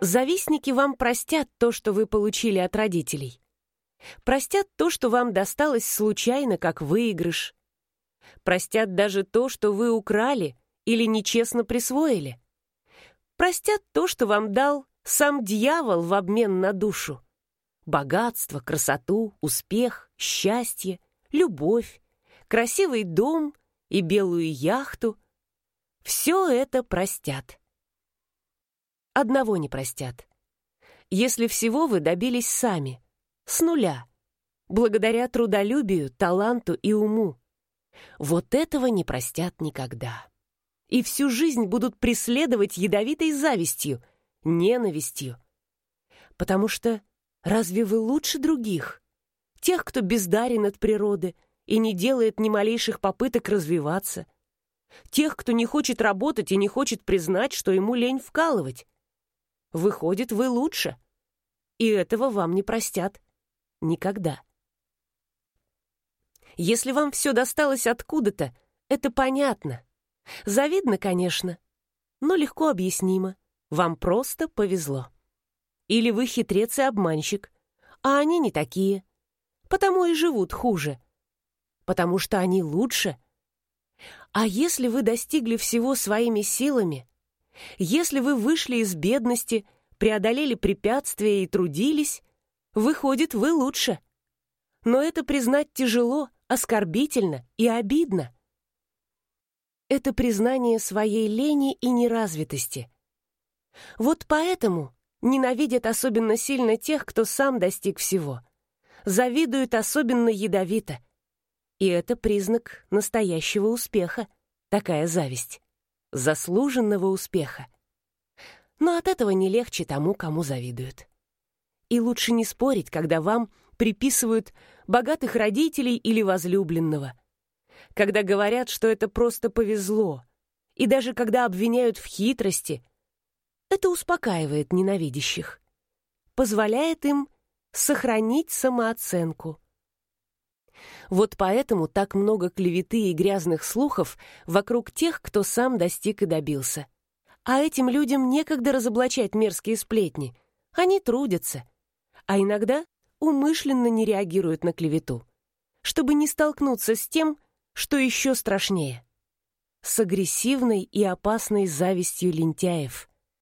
Завистники вам простят то, что вы получили от родителей. Простят то, что вам досталось случайно, как выигрыш. Простят даже то, что вы украли или нечестно присвоили. Простят то, что вам дал сам дьявол в обмен на душу. Богатство, красоту, успех, счастье, любовь, красивый дом и белую яхту. Все это простят. Одного не простят. Если всего вы добились сами, с нуля, благодаря трудолюбию, таланту и уму. Вот этого не простят никогда. И всю жизнь будут преследовать ядовитой завистью, ненавистью. Потому что разве вы лучше других? Тех, кто бездарен от природы и не делает ни малейших попыток развиваться. Тех, кто не хочет работать и не хочет признать, что ему лень вкалывать. Выходит, вы лучше. И этого вам не простят. Никогда. Если вам все досталось откуда-то, это понятно. Завидно, конечно, но легко объяснимо. Вам просто повезло. Или вы хитрец и обманщик, а они не такие. Потому и живут хуже. Потому что они лучше. А если вы достигли всего своими силами, если вы вышли из бедности, преодолели препятствия и трудились, выходит, вы лучше. Но это признать тяжело, оскорбительно и обидно. Это признание своей лени и неразвитости. Вот поэтому ненавидят особенно сильно тех, кто сам достиг всего. Завидуют особенно ядовито. И это признак настоящего успеха, такая зависть. Заслуженного успеха. Но от этого не легче тому, кому завидуют. И лучше не спорить, когда вам приписывают богатых родителей или возлюбленного. Когда говорят, что это просто повезло. И даже когда обвиняют в хитрости, это успокаивает ненавидящих. Позволяет им сохранить самооценку. Вот поэтому так много клеветы и грязных слухов вокруг тех, кто сам достиг и добился. А этим людям некогда разоблачать мерзкие сплетни. Они трудятся. А иногда умышленно не реагируют на клевету, чтобы не столкнуться с тем, что еще страшнее. С агрессивной и опасной завистью лентяев.